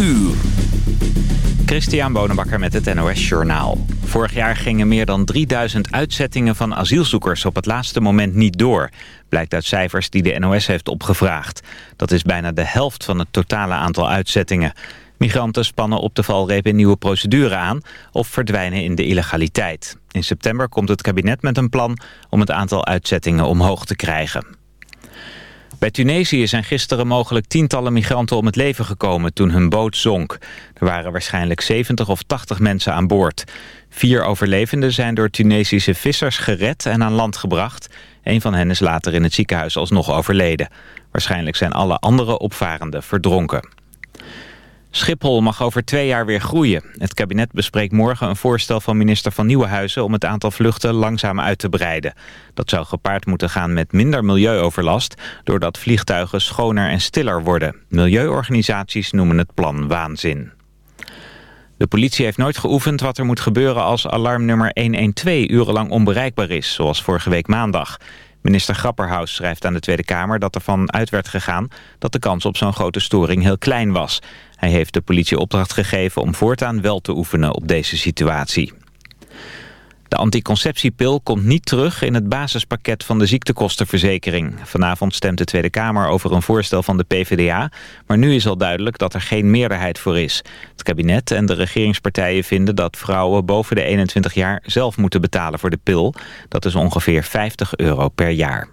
uur. Christian Bonenbakker met het NOS Journaal. Vorig jaar gingen meer dan 3000 uitzettingen van asielzoekers op het laatste moment niet door. Blijkt uit cijfers die de NOS heeft opgevraagd. Dat is bijna de helft van het totale aantal uitzettingen. Migranten spannen op de valreep een nieuwe procedure aan of verdwijnen in de illegaliteit. In september komt het kabinet met een plan om het aantal uitzettingen omhoog te krijgen. Bij Tunesië zijn gisteren mogelijk tientallen migranten om het leven gekomen toen hun boot zonk. Er waren waarschijnlijk 70 of 80 mensen aan boord. Vier overlevenden zijn door Tunesische vissers gered en aan land gebracht. Een van hen is later in het ziekenhuis alsnog overleden. Waarschijnlijk zijn alle andere opvarenden verdronken. Schiphol mag over twee jaar weer groeien. Het kabinet bespreekt morgen een voorstel van minister van Nieuwenhuizen... om het aantal vluchten langzaam uit te breiden. Dat zou gepaard moeten gaan met minder milieuoverlast... doordat vliegtuigen schoner en stiller worden. Milieuorganisaties noemen het plan waanzin. De politie heeft nooit geoefend wat er moet gebeuren als alarmnummer 112 urenlang onbereikbaar is, zoals vorige week maandag. Minister Grapperhaus schrijft aan de Tweede Kamer dat ervan uit werd gegaan dat de kans op zo'n grote storing heel klein was. Hij heeft de politie opdracht gegeven om voortaan wel te oefenen op deze situatie. De anticonceptiepil komt niet terug in het basispakket van de ziektekostenverzekering. Vanavond stemt de Tweede Kamer over een voorstel van de PvdA... maar nu is al duidelijk dat er geen meerderheid voor is. Het kabinet en de regeringspartijen vinden dat vrouwen boven de 21 jaar... zelf moeten betalen voor de pil. Dat is ongeveer 50 euro per jaar.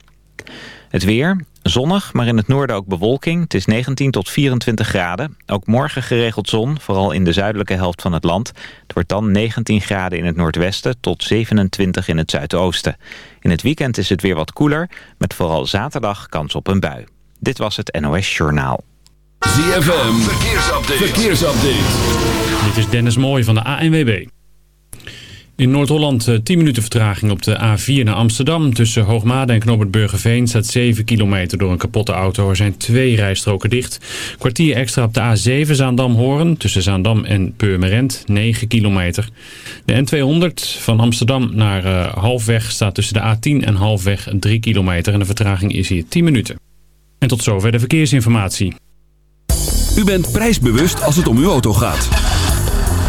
Het weer, zonnig, maar in het noorden ook bewolking. Het is 19 tot 24 graden. Ook morgen geregeld zon, vooral in de zuidelijke helft van het land. Het wordt dan 19 graden in het noordwesten tot 27 in het zuidoosten. In het weekend is het weer wat koeler, met vooral zaterdag kans op een bui. Dit was het NOS Journaal. ZFM, verkeersupdate. verkeersupdate. Dit is Dennis Mooij van de ANWB. In Noord-Holland 10 eh, minuten vertraging op de A4 naar Amsterdam. Tussen Hoogmade en Knobbert staat 7 kilometer door een kapotte auto. Er zijn twee rijstroken dicht. Kwartier extra op de A7 Zaandam-Horen. Tussen Zaandam en Purmerend 9 kilometer. De N200 van Amsterdam naar uh, Halfweg staat tussen de A10 en Halfweg 3 kilometer. En de vertraging is hier 10 minuten. En tot zover de verkeersinformatie. U bent prijsbewust als het om uw auto gaat.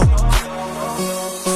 Oh.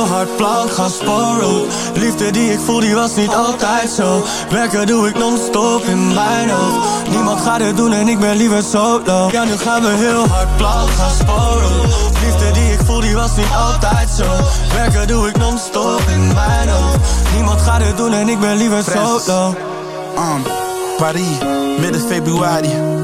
hard blank gaan sporen Liefde die ik voel, die was niet altijd zo. Werken doe ik non-stop in mijn hoofd. Niemand gaat het doen en ik ben liever solo. Ja, nu gaan we heel hard blank gaan sporen Liefde die ik voel, die was niet altijd zo. Werken doe ik non-stop in mijn hoofd. Niemand gaat het doen en ik ben liever solo. Um, Paris, midden februari.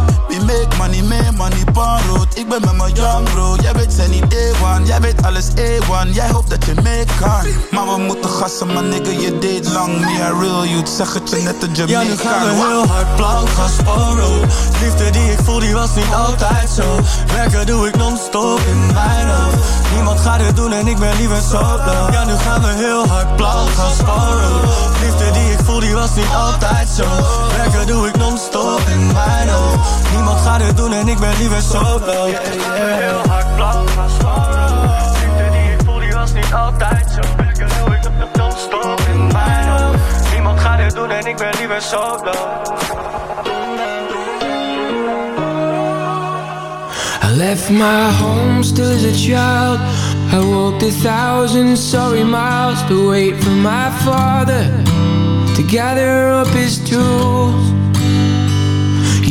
We make money, make money, borrowed Ik ben met mijn young bro. Jij weet zijn niet A1 Jij weet alles A1 Jij hoopt dat je mee kan Maar we moeten gassen, maar nigga, je deed lang Me a real youth, zeg het je net een Ja, Jamaican nu gaan we heel hard blank gaan sporen Liefde die ik voel, die was niet altijd zo. Werken doe ik non-stop in mijn hoofd. Niemand gaat het doen en ik ben liever solo. Ja, nu gaan we heel hard blank gaan sporen Liefde die ik voel, die was niet altijd zo. Werken doe ik non-stop in mijn hoofd Niemand gaat het doen en ik ben liever solo. Ja, heel hard blank gaan sporen Liefde die ik voel, die was niet altijd zo Werken doe ik non-stop in mijn hoofd? Niemand gaat het doen en ik ben liever solo. I left my home still as a child. I walked a thousand sorry miles to wait for my father to gather up his tools.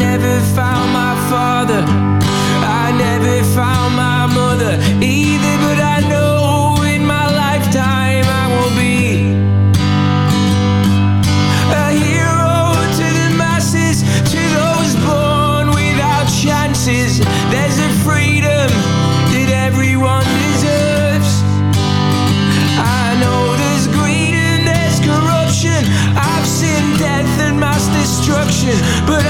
I never found my father, I never found my mother either, but I know in my lifetime I will be a hero to the masses, to those born without chances. There's a freedom that everyone deserves. I know there's greed and there's corruption. I've seen death and mass destruction, but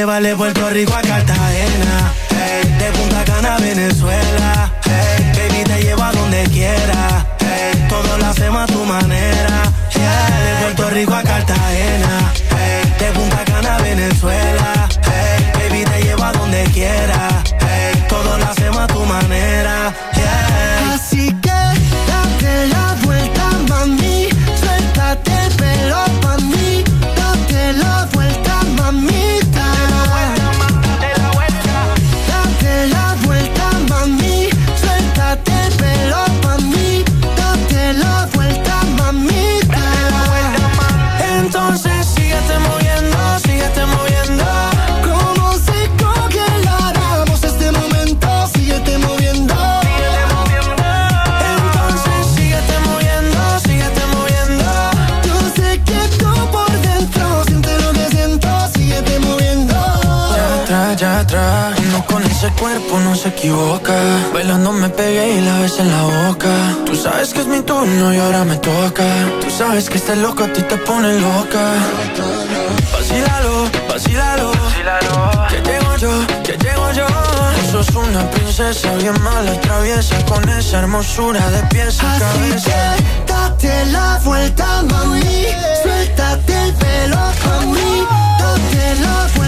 llévale Puerto Rico a Cartagena. vacílalo. vacílalo. Que llego yo, que llego yo. Sos una princesa bien mala, traviesa con esa hermosura de pies a cabeza. Que date la vuelta, mami. Suéltate el pelo, mami. Date.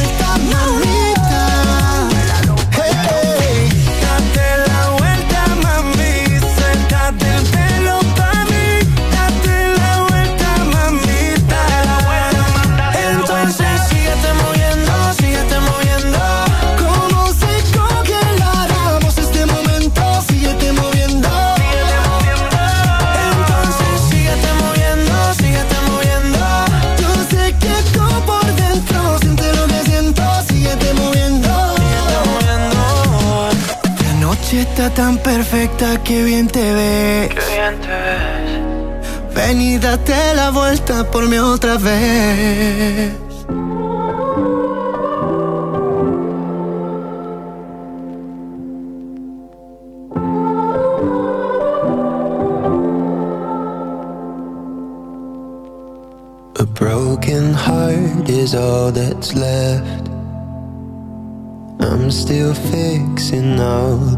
Tan perfecta, que bien te ves. Qué bien te ves. Ven y date la vuelta por mí otra vez. A broken heart is all that's left. I'm still fixing now